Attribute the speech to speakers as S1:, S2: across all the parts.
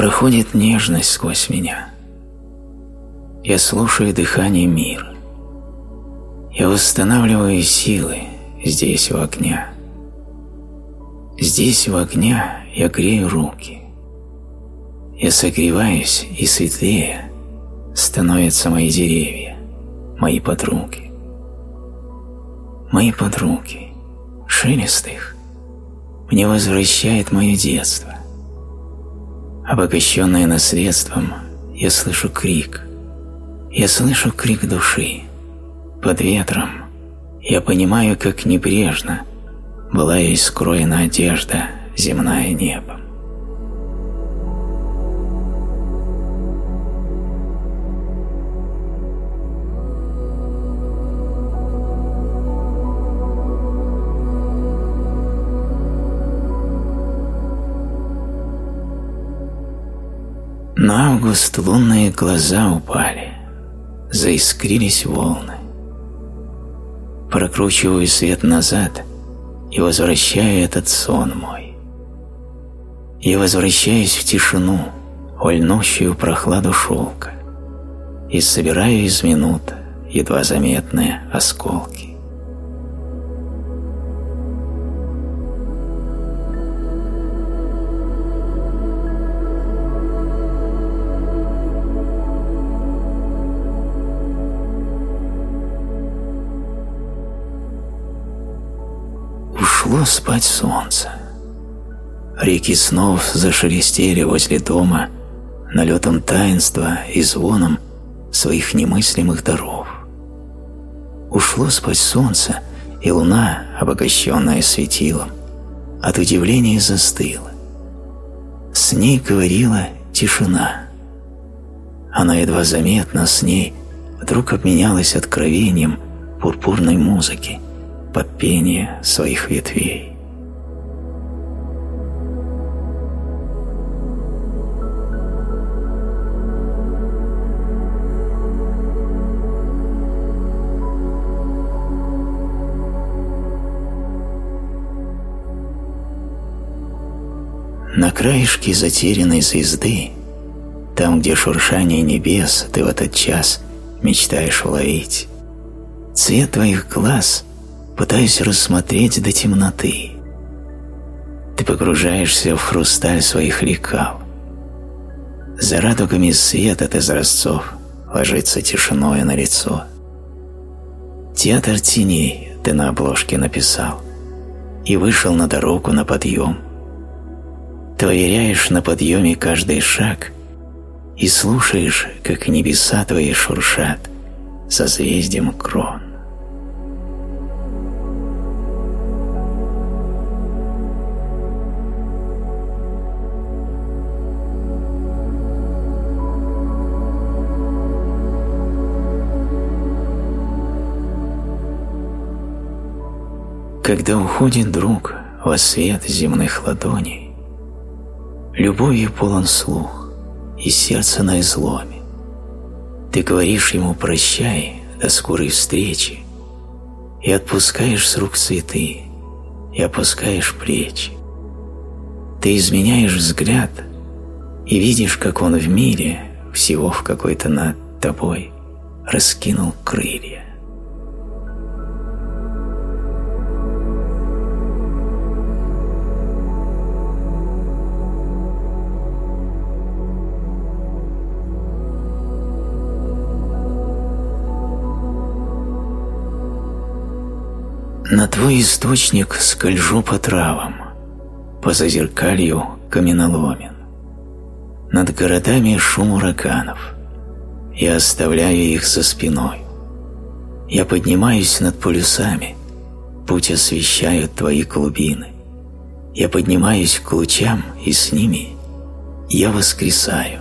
S1: проходит нежность сквозь меня. Я слушаю дыхание мира. Я восстанавливаю силы здесь, у огня. Здесь, у огня, я грею руки. Я согреваюсь и светлее становятся мои деревья, мои подруги. Мои подруги, шелест их, мне возвращает мое детство. Обогащенное наследством, я слышу крик. Я слышу крик души. Под ветром я понимаю, как небрежно была искроена одежда, земная небо. На август лунные глаза упали, заискрились волны. Прокручиваю свет назад и возвращаю этот сон мой. Я возвращаюсь в тишину, вольнущую прохладу шелка, и собираю из минут едва заметные осколки. Ушло спать солнце. Реки снов зашелестели возле дома налетом таинства и звоном своих немыслимых даров. Ушло спать солнце, и луна, обогащенная светилом, от удивления застыла. С ней говорила тишина. Она едва заметно с ней вдруг обменялась откровением пурпурной музыки – под пение своих ветвей. На краешке затерянной звезды, там, где шуршание небес ты в этот час мечтаешь уловить, цвет твоих глаз пытаясь рассмотреть до темноты. Ты погружаешься в хрусталь своих лекал. За радугами свет от изразцов ложится тишиною на лицо. Театр теней ты на обложке написал и вышел на дорогу на подъем. Ты уверяешь на подъеме каждый шаг и слушаешь, как небеса твои шуршат созвездием крон. Когда уходит друг во свет земных ладоней, любовью полон слух и сердце на изломе. Ты говоришь ему «прощай» до скорой встречи и отпускаешь с рук цветы и опускаешь плечи. Ты изменяешь взгляд и видишь, как он в мире всего в какой-то над тобой раскинул крылья. На твой источник скольжу по травам, по зазеркалью каменоломен. Над городами шум ураганов. Я оставляю их за спиной. Я поднимаюсь над полюсами, путь освещают твои глубины. Я поднимаюсь к лучам, и с ними я воскресаю.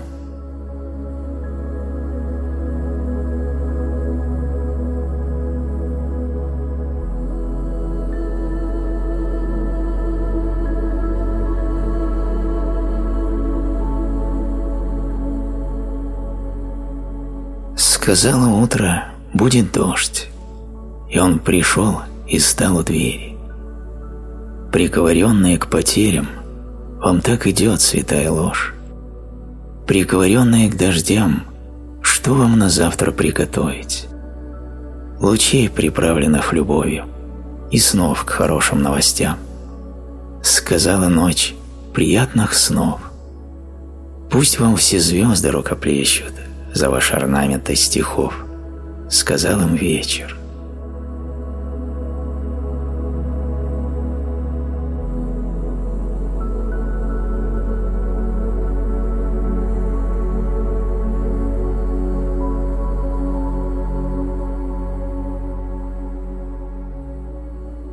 S1: Сказала утро, будет дождь, и он пришел и стал у двери. Приговоренные к потерям, вам так идет святая ложь. приговоренные к дождям, что вам на завтра приготовить? Лучей, приправленных любовью, и снов к хорошим новостям. Сказала ночь приятных снов. Пусть вам все звезды рукоплещут за ваш орнамент из стихов, сказал им вечер.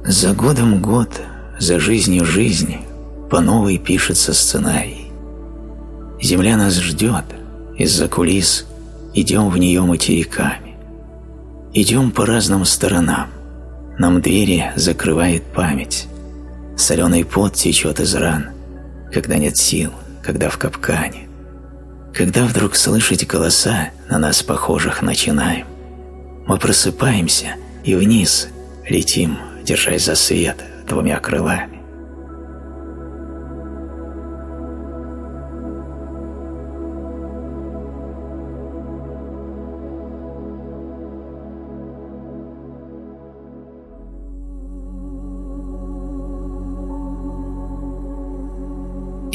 S1: За годом год, за жизнью жизнь, по новой пишется сценарий. Земля нас ждет, из-за кулис идем в нее материками. Идем по разным сторонам, нам двери закрывает память. Соленый пот течет из ран, когда нет сил, когда в капкане. Когда вдруг слышать голоса, на нас похожих начинаем. Мы просыпаемся и вниз летим держась за свет двумя крылами.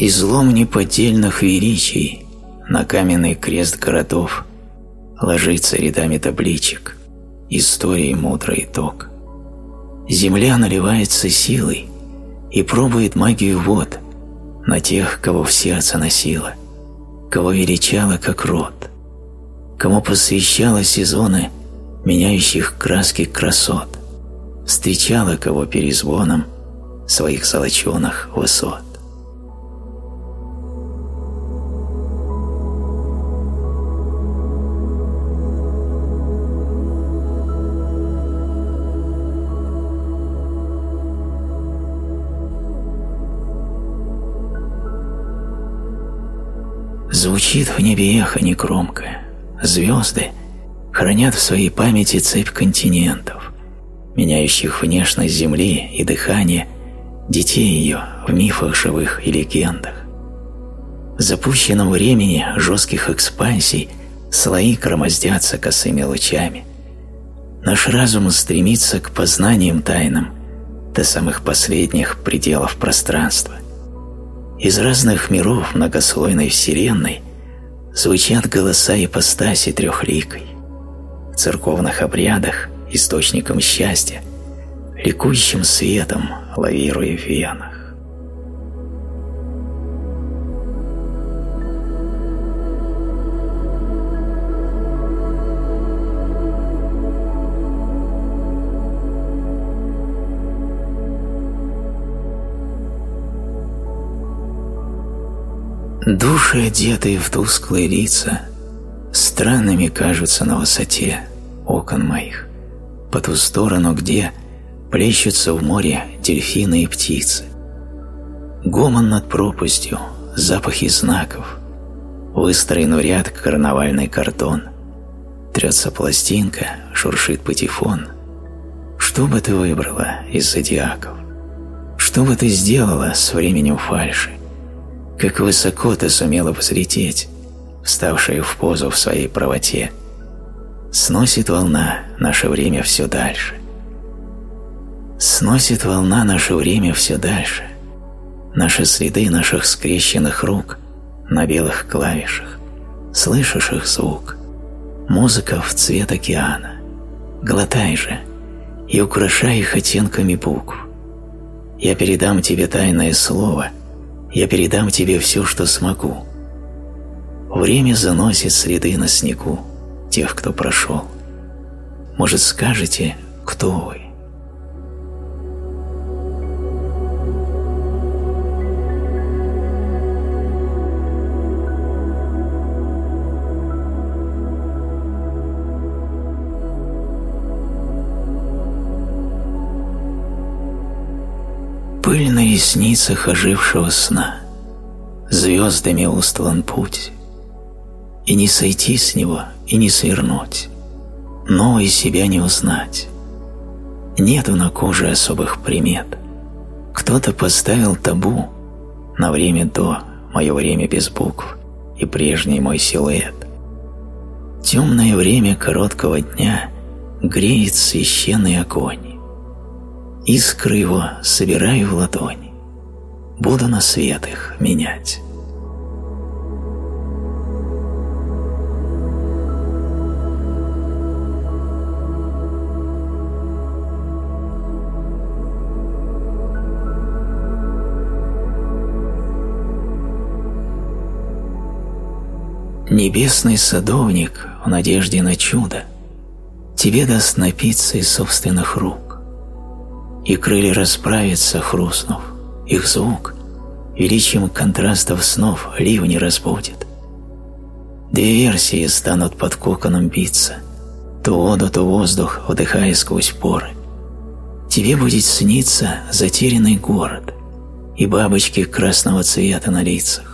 S1: Излом неподдельных величий на каменный крест городов ложится рядами табличек, истории мудрый итог. Земля наливается силой и пробует магию вод на тех, кого в сердце носила, кого величала как род, кому посвящала сезоны меняющих краски красот, встречала кого перезвоном своих золоченых высот. Звучит в небе эхо негромкое. Звезды хранят в своей памяти цепь континентов, меняющих внешность Земли и дыхание детей ее в мифах живых и легендах. В запущенном времени жестких экспансий слои громоздятся косыми лучами. Наш разум стремится к познаниям тайным до самых последних пределов пространства – из разных миров многослойной вселенной звучат голоса ипостаси трехликой. В церковных обрядах источником счастья, ликующим светом лавируя в венах. Души, одетые в тусклые лица, странными кажутся на высоте окон моих, по ту сторону, где плещутся в море дельфины и птицы. Гомон над пропастью, запахи знаков, выстроен в ряд карнавальный картон. Трется пластинка, шуршит патефон. Что бы ты выбрала из зодиаков? Что бы ты сделала с временем фальши? Как высоко ты сумела взлететь, вставшая в позу в своей правоте. Сносит волна наше время все дальше. Сносит волна наше время все дальше. Наши следы наших скрещенных рук на белых клавишах. Слышишь их звук? Музыка в цвет океана. Глотай же и украшай их оттенками букв. Я передам тебе тайное слово — я передам тебе все, что смогу. Время заносит следы на снегу тех, кто прошел. Может, скажете, кто вы? Ресницах ожившего сна, Звездами устлан путь, И не сойти с него, и не свернуть, Но и себя не узнать. Нету на коже особых примет. Кто-то поставил табу На время до, мое время без букв, и прежний мой силуэт. Темное время короткого дня греет священный огонь. Искры его собираю в ладони, буду на свет их менять. Небесный садовник в надежде на чудо Тебе даст напиться из собственных рук, И крылья расправятся, хрустнув, их звук Величием контрастов снов ливни разбудит. Две версии станут под коконом биться, То воду, то воздух, вдыхая сквозь поры. Тебе будет сниться затерянный город И бабочки красного цвета на лицах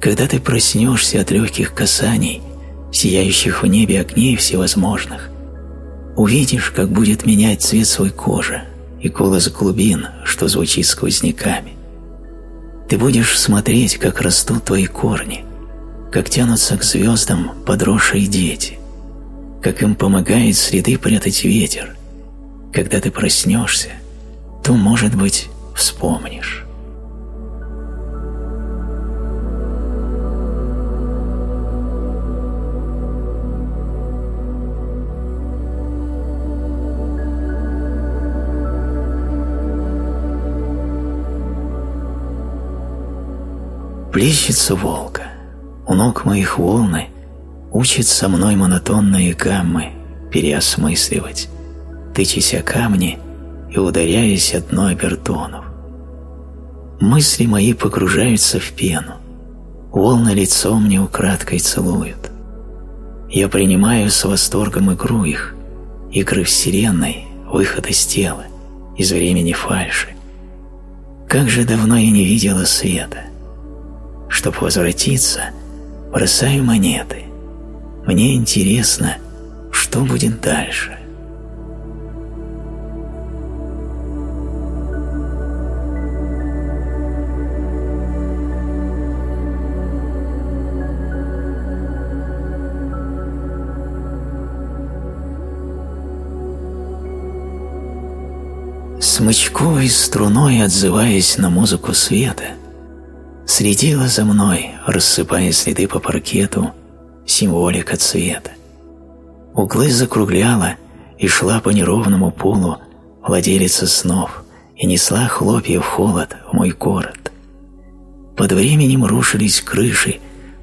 S1: когда ты проснешься от легких касаний, сияющих в небе огней всевозможных, увидишь, как будет менять цвет свой кожи и голос глубин, что звучит сквозняками. Ты будешь смотреть, как растут твои корни, как тянутся к звездам подросшие дети, как им помогает среды прятать ветер. Когда ты проснешься, то, может быть, вспомнишь. Плещется волка, у ног моих волны Учит со мной монотонные гаммы Переосмысливать, тычась о камни И ударяясь от дно обертонов. Мысли мои погружаются в пену, Волны лицо мне украдкой целуют. Я принимаю с восторгом игру их, Игры вселенной, выход из тела, Из времени фальши. Как же давно я не видела света — Чтоб возвратиться, бросаю монеты. Мне интересно, что будет дальше. Смычковой струной отзываясь на музыку света – Следила за мной, рассыпая следы по паркету, символика цвета. Углы закругляла и шла по неровному полу владелица снов и несла хлопья в холод в мой город. Под временем рушились крыши,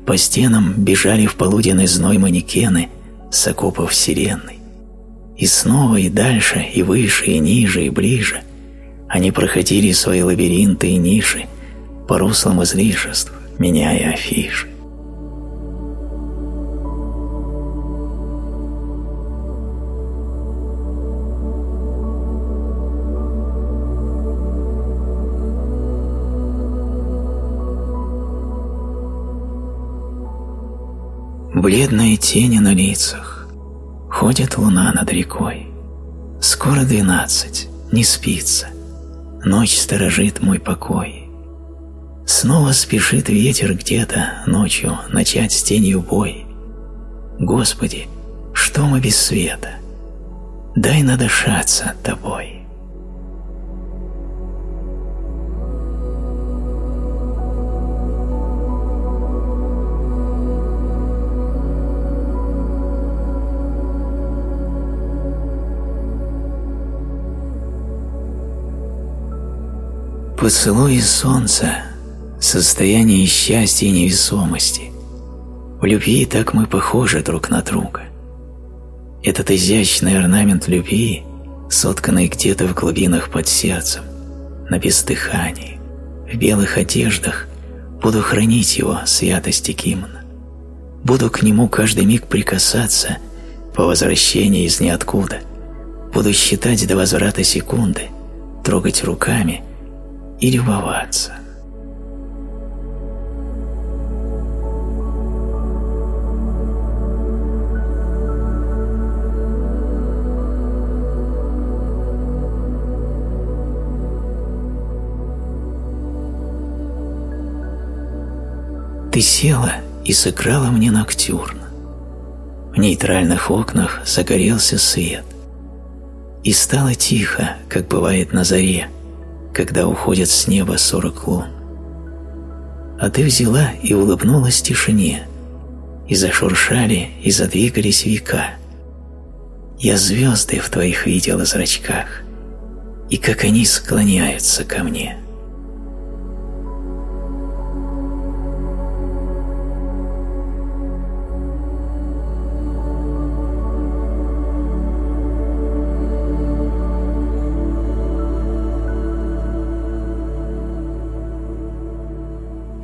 S1: по стенам бежали в полуденный зной манекены с окопов вселенной. И снова, и дальше, и выше, и ниже, и ближе они проходили свои лабиринты и ниши, по руслам излишеств, меняя афиши. Бледные тени на лицах, ходит луна над рекой. Скоро двенадцать, не спится, ночь сторожит мой покой. Снова спешит ветер где-то ночью начать с тенью бой. Господи, что мы без света? Дай надышаться Тобой. Поцелуй солнца состояние счастья и невесомости. В любви так мы похожи друг на друга. Этот изящный орнамент любви, сотканный где-то в глубинах под сердцем, на бездыхании, в белых одеждах, буду хранить его святости гимна. Буду к нему каждый миг прикасаться по возвращении из ниоткуда. Буду считать до возврата секунды, трогать руками и любоваться. Ты села и сыграла мне ноктюрн. В нейтральных окнах загорелся свет. И стало тихо, как бывает на заре, когда уходят с неба сорок лун. А ты взяла и улыбнулась тишине, и зашуршали, и задвигались века. Я звезды в твоих видела зрачках, и как они склоняются ко мне.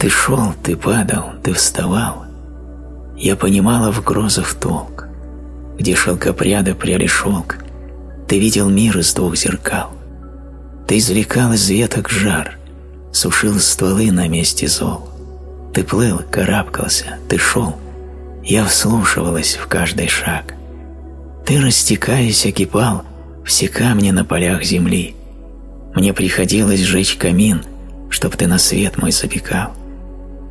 S1: Ты шел, ты падал, ты вставал. Я понимала в грозах толк, Где шелкопряда пряли шелк, Ты видел мир из двух зеркал. Ты извлекал из веток жар, Сушил стволы на месте зол. Ты плыл, карабкался, ты шел, Я вслушивалась в каждый шаг. Ты, растекаясь, окипал Все камни на полях земли. Мне приходилось сжечь камин, Чтоб ты на свет мой запекал.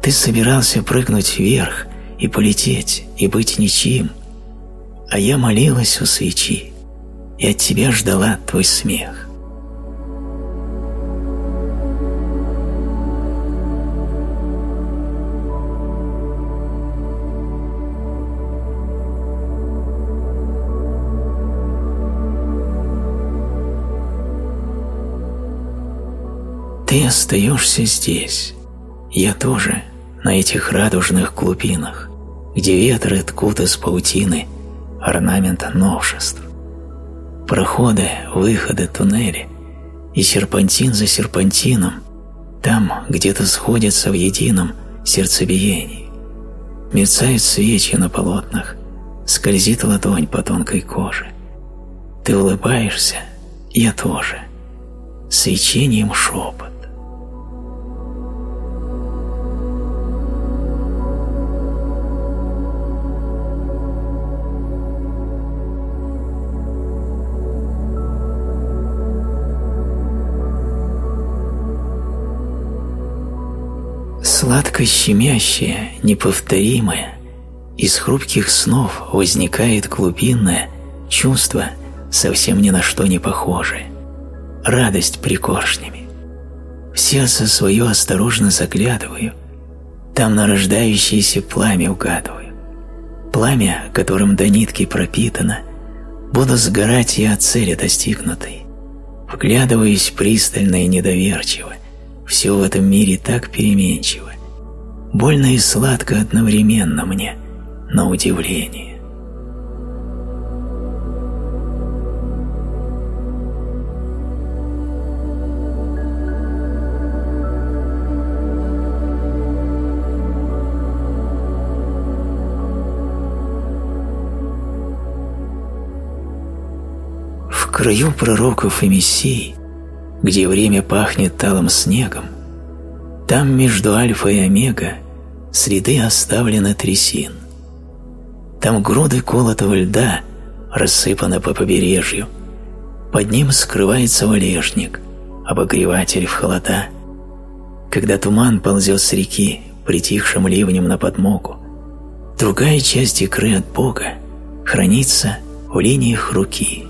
S1: Ты собирался прыгнуть вверх и полететь, и быть ничим, а я молилась у свечи и от тебя ждала твой смех. Ты остаешься здесь, я тоже – на этих радужных глубинах, где ветры ткут из паутины орнамент новшеств. Проходы, выходы, туннели и серпантин за серпантином там где-то сходятся в едином сердцебиении. Мерцают свечи на полотнах, скользит ладонь по тонкой коже. Ты улыбаешься, я тоже. Свечением шепот. Сладко-щемящее, неповторимое, из хрупких снов возникает глубинное чувство, совсем ни на что не похожее, радость прикоршнями. В сердце свое осторожно заглядываю, там нарождающееся пламя угадываю. Пламя, которым до нитки пропитано, буду сгорать я от цели достигнутой. Вглядываюсь пристально и недоверчиво, все в этом мире так переменчиво. Больно и сладко одновременно мне, на удивление. В краю пророков и мессий где время пахнет талым снегом, там между альфа и омега среды оставлены трясин. Там груды колотого льда рассыпаны по побережью, под ним скрывается валежник, обогреватель в холода. Когда туман ползет с реки, притихшим ливнем на подмогу, другая часть икры от Бога хранится в линиях руки.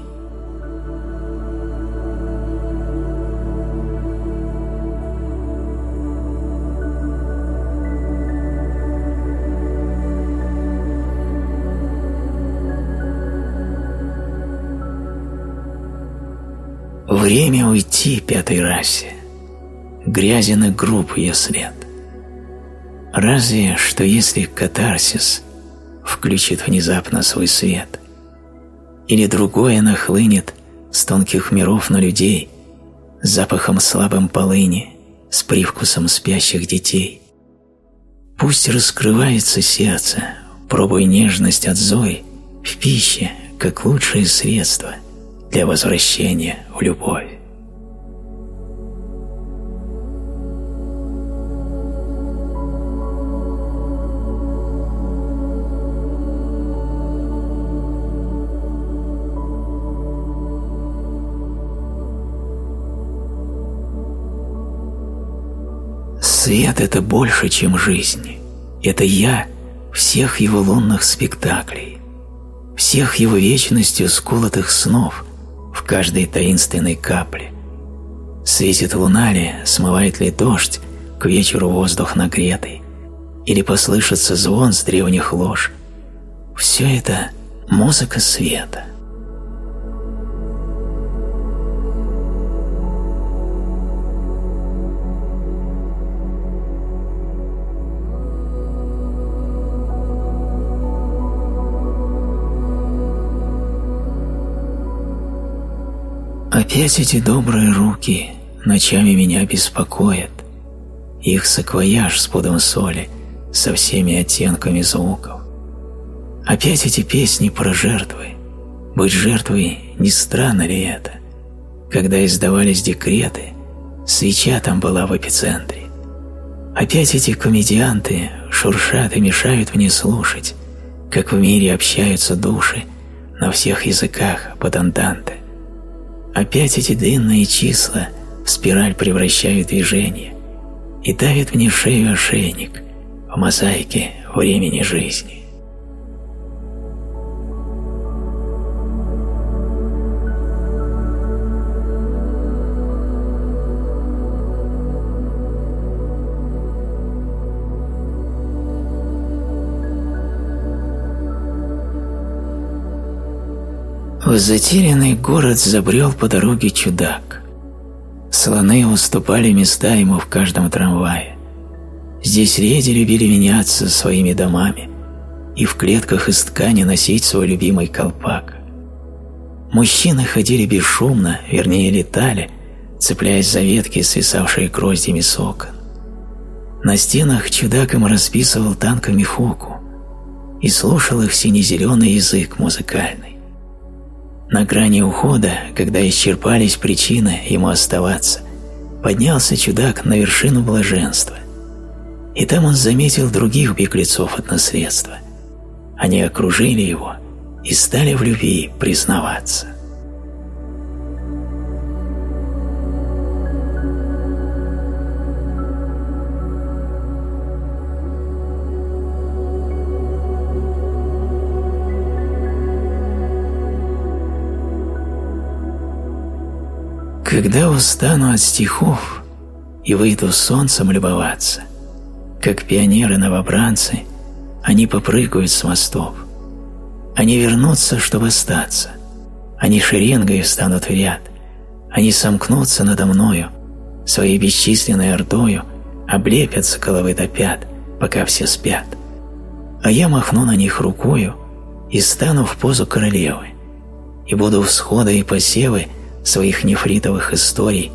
S1: Время уйти пятой расе. Грязен и груб ее след. Разве что если катарсис включит внезапно свой свет, или другое нахлынет с тонких миров на людей, запахом слабым полыни, с привкусом спящих детей. Пусть раскрывается сердце, пробуй нежность от зои в пище, как лучшее средство – для возвращения в любовь. Свет – это больше, чем жизнь. Это я, всех его лунных спектаклей, всех его вечностью сколотых снов в каждой таинственной капле. Светит луна ли, смывает ли дождь, к вечеру воздух нагретый, или послышится звон с древних лож. Все это музыка света. Опять эти добрые руки ночами меня беспокоят. Их саквояж с пудом соли, со всеми оттенками звуков. Опять эти песни про жертвы. Быть жертвой не странно ли это? Когда издавались декреты, свеча там была в эпицентре. Опять эти комедианты шуршат и мешают мне слушать, как в мире общаются души на всех языках под анданте. Опять эти длинные числа в спираль превращают движение и давят мне шею ошейник в мозаике времени жизни. В затерянный город забрел по дороге чудак. Слоны уступали места ему в каждом трамвае. Здесь леди любили меняться своими домами и в клетках из ткани носить свой любимый колпак. Мужчины ходили бесшумно, вернее летали, цепляясь за ветки, свисавшие гроздями с окон. На стенах чудак им расписывал танками фоку и слушал их сине-зеленый язык музыкальный. На грани ухода, когда исчерпались причины ему оставаться, поднялся чудак на вершину блаженства. И там он заметил других беглецов от наследства. Они окружили его и стали в любви признаваться. Когда устану от стихов и выйду солнцем любоваться, как пионеры-новобранцы, они попрыгают с мостов. Они вернутся, чтобы остаться. Они шеренгой встанут в ряд. Они сомкнутся надо мною, своей бесчисленной ордою, облепятся головы до пят, пока все спят. А я махну на них рукою и стану в позу королевы, и буду всходы и посевы своих нефритовых историй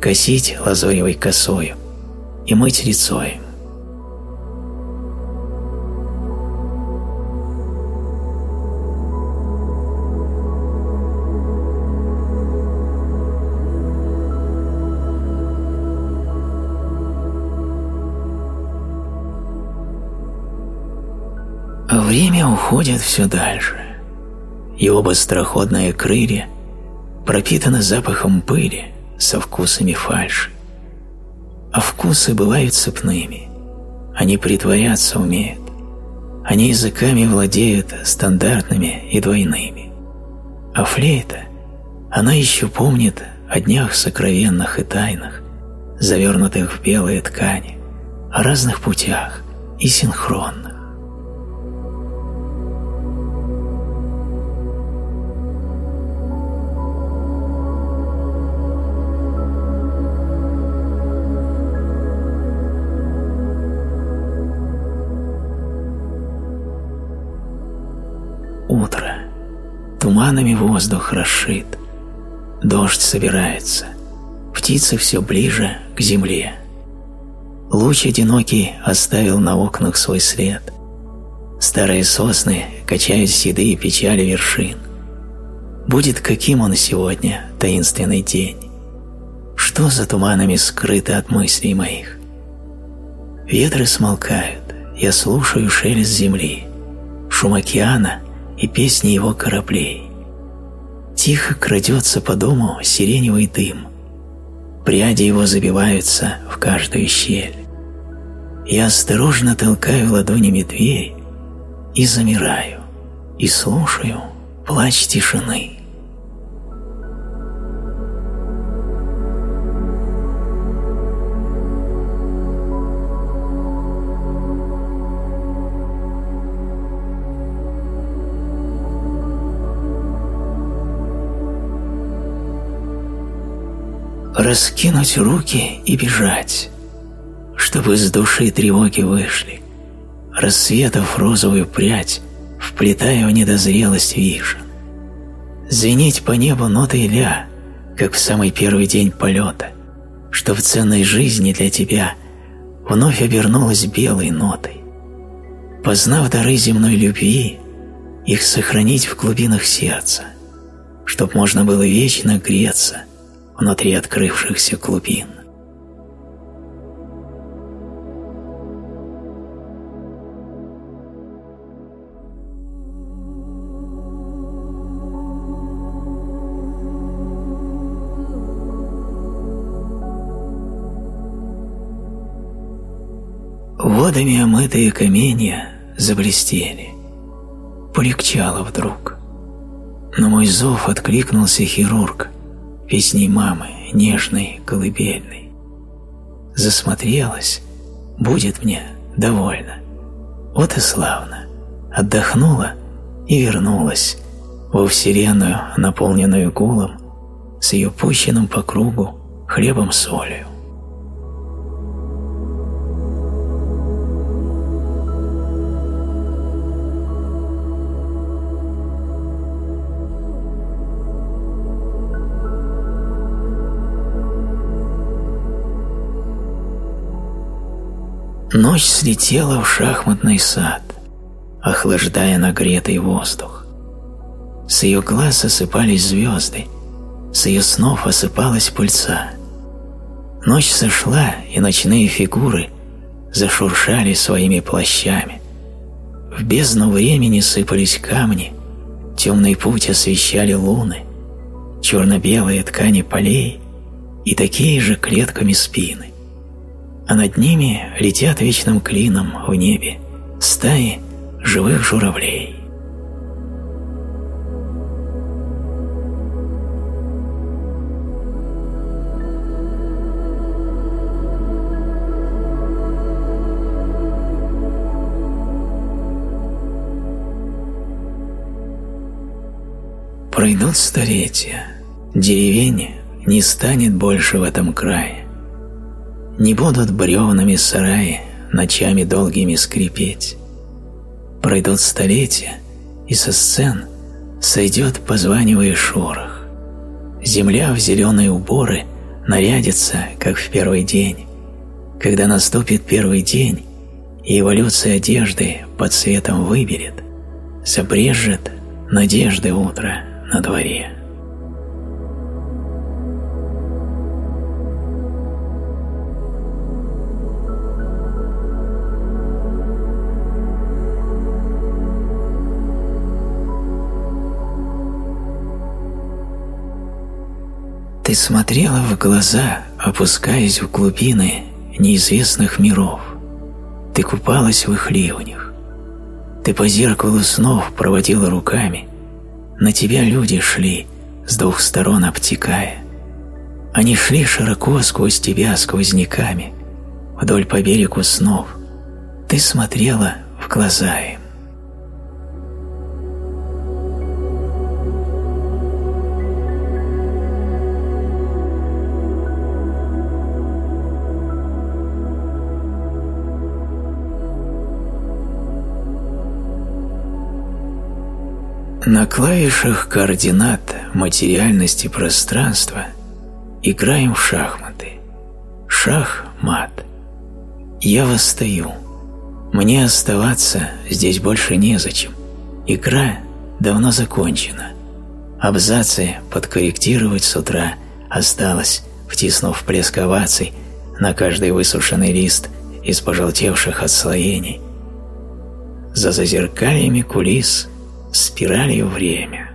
S1: косить лазоревой косою и мыть лицо им. Время уходит все дальше. Его быстроходные крылья – пропитана запахом пыли со вкусами фальши. А вкусы бывают цепными. Они притворяться умеют. Они языками владеют стандартными и двойными. А флейта, она еще помнит о днях сокровенных и тайных, завернутых в белые ткани, о разных путях и синхронных.
S2: Туманами воздух расшит. Дождь собирается. Птицы все ближе к земле. Луч одинокий оставил на окнах свой след. Старые сосны качают седые печали вершин. Будет каким он сегодня, таинственный день? Что за туманами скрыто от мыслей моих? Ветры смолкают, я слушаю шелест земли, шум океана и песни его кораблей. Тихо крадется по дому сиреневый дым. Пряди его забиваются в каждую щель. Я осторожно толкаю ладонями дверь и замираю, и слушаю плач тишины. Раскинуть руки и бежать, чтобы с души тревоги вышли, рассветов розовую прядь, вплетая в недозрелость вишен. Звенеть по небу ноты ля, как в самый первый день полета, что в ценной жизни для тебя вновь обернулась белой нотой. Познав дары земной любви, их сохранить в глубинах сердца, чтоб можно было вечно греться внутри открывшихся глубин. Водами омытые каменья заблестели. Полегчало вдруг. На мой зов откликнулся хирург – песней мамы, нежной, колыбельной. Засмотрелась, будет мне довольно. Вот и славно. Отдохнула и вернулась во вселенную, наполненную гулом, с ее пущенным по кругу хлебом-солью. Ночь слетела в шахматный сад, охлаждая нагретый воздух. С ее глаз осыпались звезды, с ее снов осыпалась пыльца. Ночь сошла, и ночные фигуры зашуршали своими плащами. В бездну времени сыпались камни, темный путь освещали луны, черно-белые ткани полей и такие же клетками спины а над ними летят вечным клином в небе стаи живых журавлей. Пройдут столетия, деревень не станет больше в этом крае. Не будут бревнами сараи ночами долгими скрипеть. Пройдут столетия, и со сцен сойдет, позванивая шорох. Земля в зеленые уборы нарядится, как в первый день. Когда наступит первый день, и эволюция одежды под цветом выберет, забрежет надежды утро на дворе. Ты смотрела в глаза, опускаясь в глубины неизвестных миров. Ты купалась в их ливнях. Ты по зеркалу снов проводила руками. На тебя люди шли, с двух сторон обтекая. Они шли широко сквозь тебя сквозняками, вдоль по берегу снов. Ты смотрела в глаза им. На клавишах координат материальности пространства играем в шахматы. Шах-мат. Я восстаю. Мне оставаться здесь больше незачем. Игра давно закончена. Абзацы подкорректировать с утра осталось, втиснув плеск оваций на каждый высушенный лист из пожелтевших отслоений. За зазеркальями кулис – спиралью время.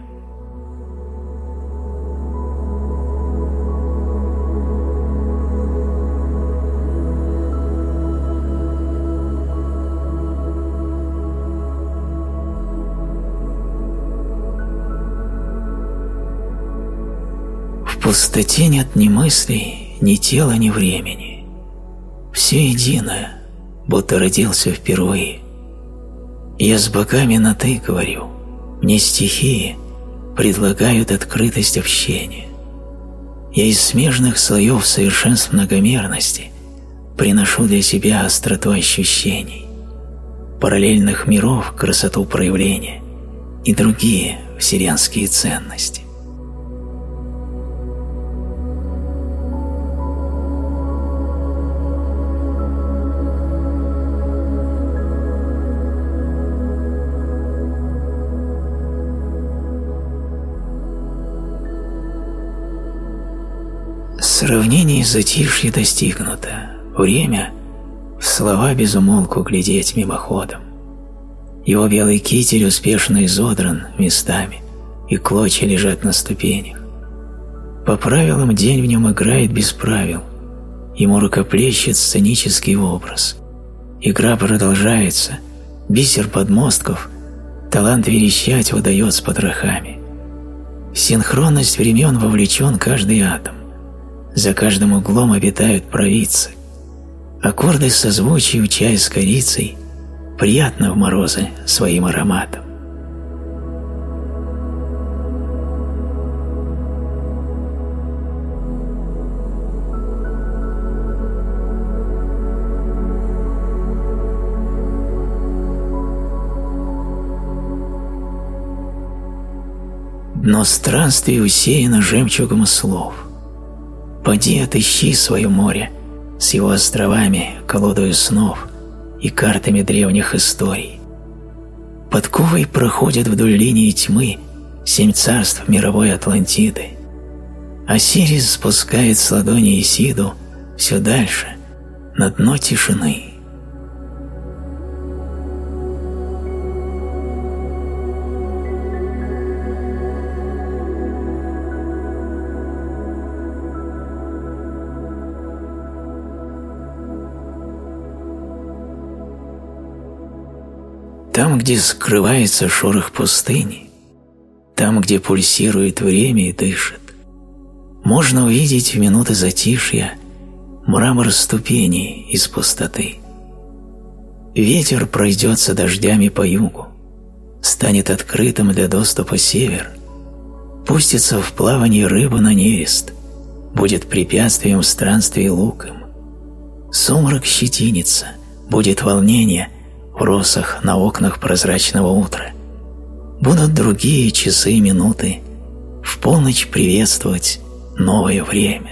S2: В пустоте нет ни мыслей, ни тела, ни времени. Все единое, будто родился впервые. Я с богами на «ты» говорю – мне стихии предлагают открытость общения. Я из смежных слоев совершенств многомерности приношу для себя остроту ощущений, параллельных миров красоту проявления и другие вселенские ценности. Сравнение затишье достигнуто. Время — в слова безумолку глядеть мимоходом. Его белый китель успешно изодран местами, и клочья лежат на ступенях. По правилам день в нем играет без правил. Ему рукоплещет сценический образ. Игра продолжается, бисер подмостков, талант верещать выдает с потрохами. В синхронность времен вовлечен каждый атом. За каждым углом обитают провидцы. Аккорды созвучию чай с корицей приятно в морозы своим ароматом. Но странствие усеяно жемчугом слов. Поди отыщи свое море с его островами, колодою снов и картами древних историй. Подковой проходят вдоль линии тьмы семь царств мировой Атлантиды. Осирис спускает с ладони Исиду все дальше, на дно тишины. Где скрывается шорох пустыни, там, где пульсирует время и дышит, можно увидеть в минуты затишья мрамор ступеней из пустоты. Ветер пройдется дождями по югу, станет открытым для доступа север, пустится в плавание рыба на нерест, будет препятствием в странстве луком. Сумрак щетинится, будет волнение – в росах на окнах прозрачного утра. Будут другие часы и минуты в полночь приветствовать новое время.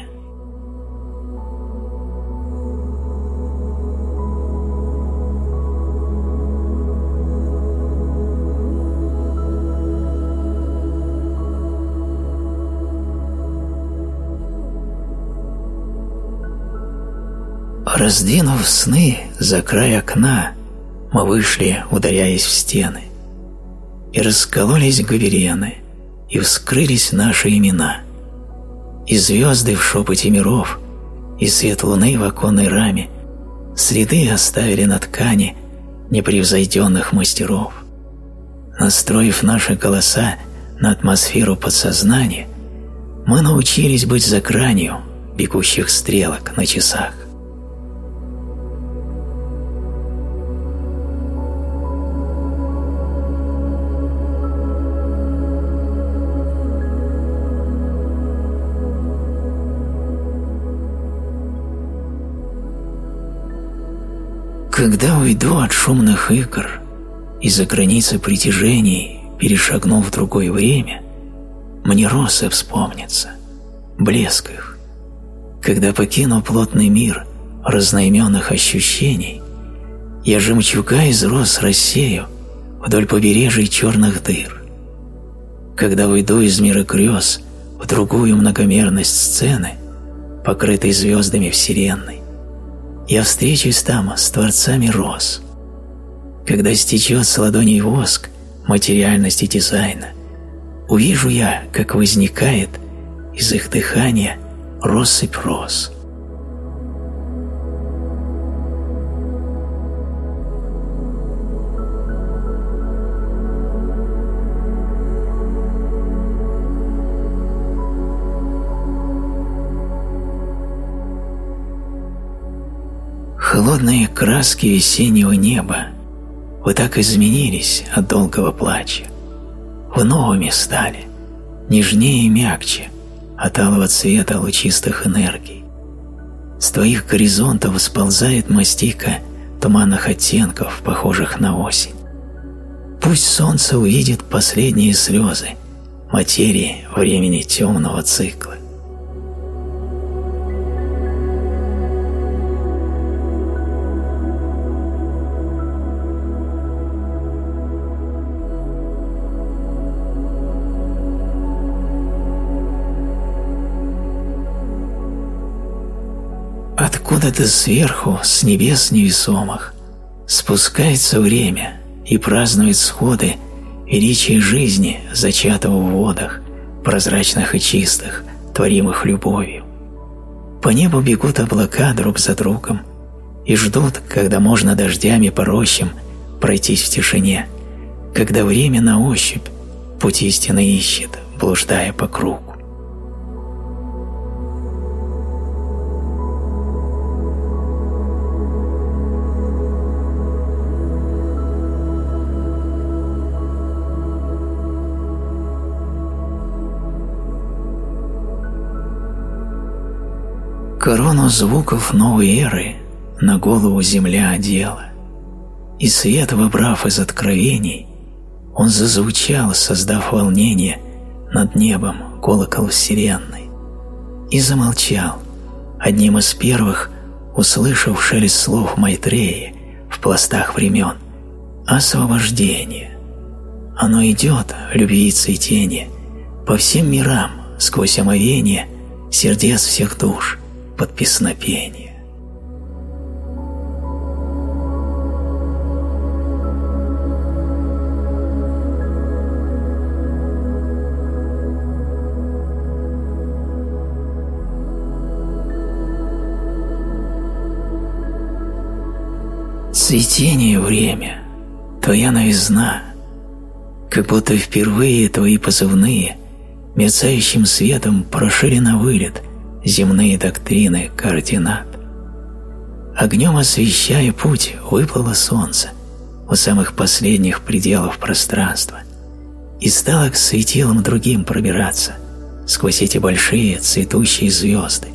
S2: Раздвинув сны за край окна, мы вышли, ударяясь в стены, и раскололись гуверены, и вскрылись наши имена, и звезды в шепоте миров, и свет луны в оконной раме следы оставили на ткани непревзойденных мастеров. Настроив наши голоса на атмосферу подсознания, мы научились быть за гранью бегущих стрелок на часах. Когда уйду от шумных игр и за границы притяжений, перешагнув в другое время, мне росы вспомнятся, блеск их. Когда покину плотный мир разноименных ощущений, я жемчуга из роз рассею вдоль побережий черных дыр. Когда уйду из мира грез в другую многомерность сцены, покрытой звездами вселенной, я встречусь там с творцами роз. Когда стечет с ладоней воск материальности дизайна, увижу я, как возникает из их дыхания россыпь роз. Холодные краски весеннего неба, вы так изменились от долгого плача. Вы новыми стали, нежнее и мягче от алого цвета лучистых энергий. С твоих горизонтов сползает мастика туманных оттенков, похожих на осень. Пусть солнце увидит последние слезы материи времени темного цикла. Откуда-то сверху, с небес невесомых, спускается время и празднует сходы величия жизни, зачатого в водах, прозрачных и чистых, творимых любовью. По небу бегут облака друг за другом и ждут, когда можно дождями по рощам пройтись в тишине, когда время на ощупь путь истины ищет, блуждая по кругу. Корону звуков новой эры на голову земля одела, и свет, выбрав из откровений, он зазвучал, создав волнение над небом колокол вселенной, и замолчал, одним из первых, услышав шелест слов Майтреи в пластах времен, освобождение. Оно идет, любви и цветение, по всем мирам, сквозь омовение сердец всех душ – под песнопение. Цветение время, твоя новизна, как будто впервые твои позывные мерцающим светом прошили на вылет – земные доктрины координат. Огнем освещая путь, выплыло солнце у самых последних пределов пространства и стало к светилам другим пробираться сквозь эти большие цветущие звезды.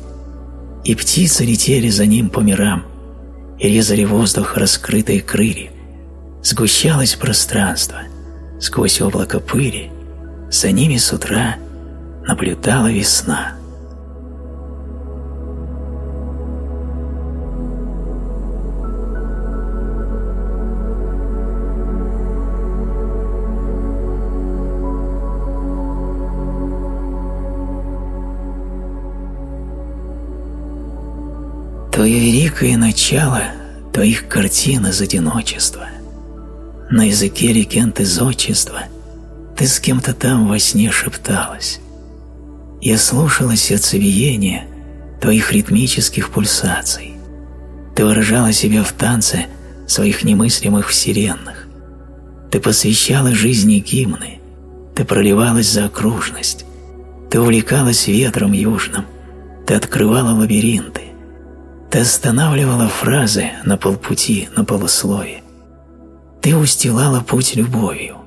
S2: И птицы летели за ним по мирам и резали воздух раскрытые крылья. Сгущалось пространство сквозь облако пыли, за ними с утра наблюдала весна. Великое начало твоих картин из одиночества. На языке легенд из отчества ты с кем-то там во сне шепталась. Я слушала сердцебиение твоих ритмических пульсаций. Ты выражала себя в танце своих немыслимых вселенных. Ты посвящала жизни гимны. Ты проливалась за окружность. Ты увлекалась ветром южным. Ты открывала лабиринты. Ты останавливала фразы на полпути, на полуслове. Ты устилала путь любовью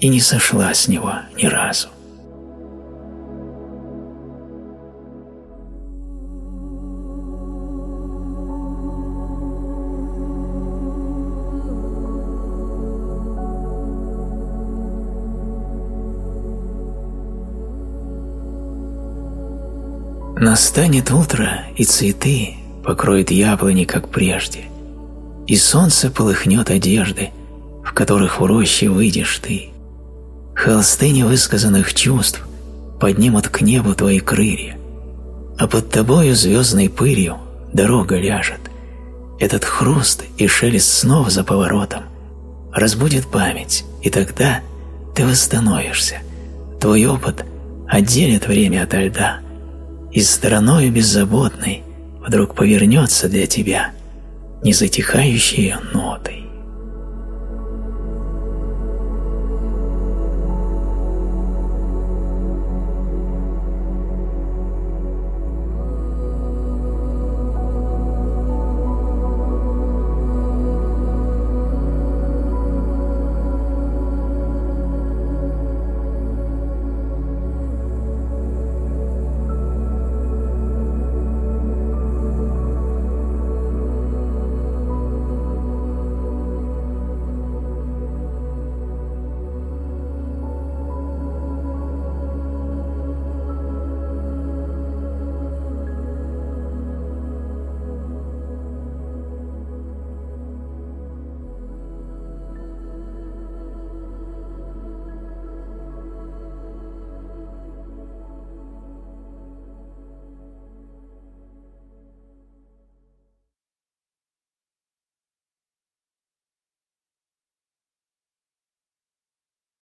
S2: и не сошла с него ни разу. Настанет утро, и цветы покроет яблони, как прежде, и солнце полыхнет одежды, в которых в роще выйдешь ты. Холсты невысказанных чувств поднимут к небу твои крылья, а под тобою звездной пылью дорога ляжет. Этот хруст и шелест снов за поворотом разбудит память, и тогда ты восстановишься. Твой опыт отделит время ото льда, и стороною беззаботной – вдруг повернется для тебя незатихающей нотой.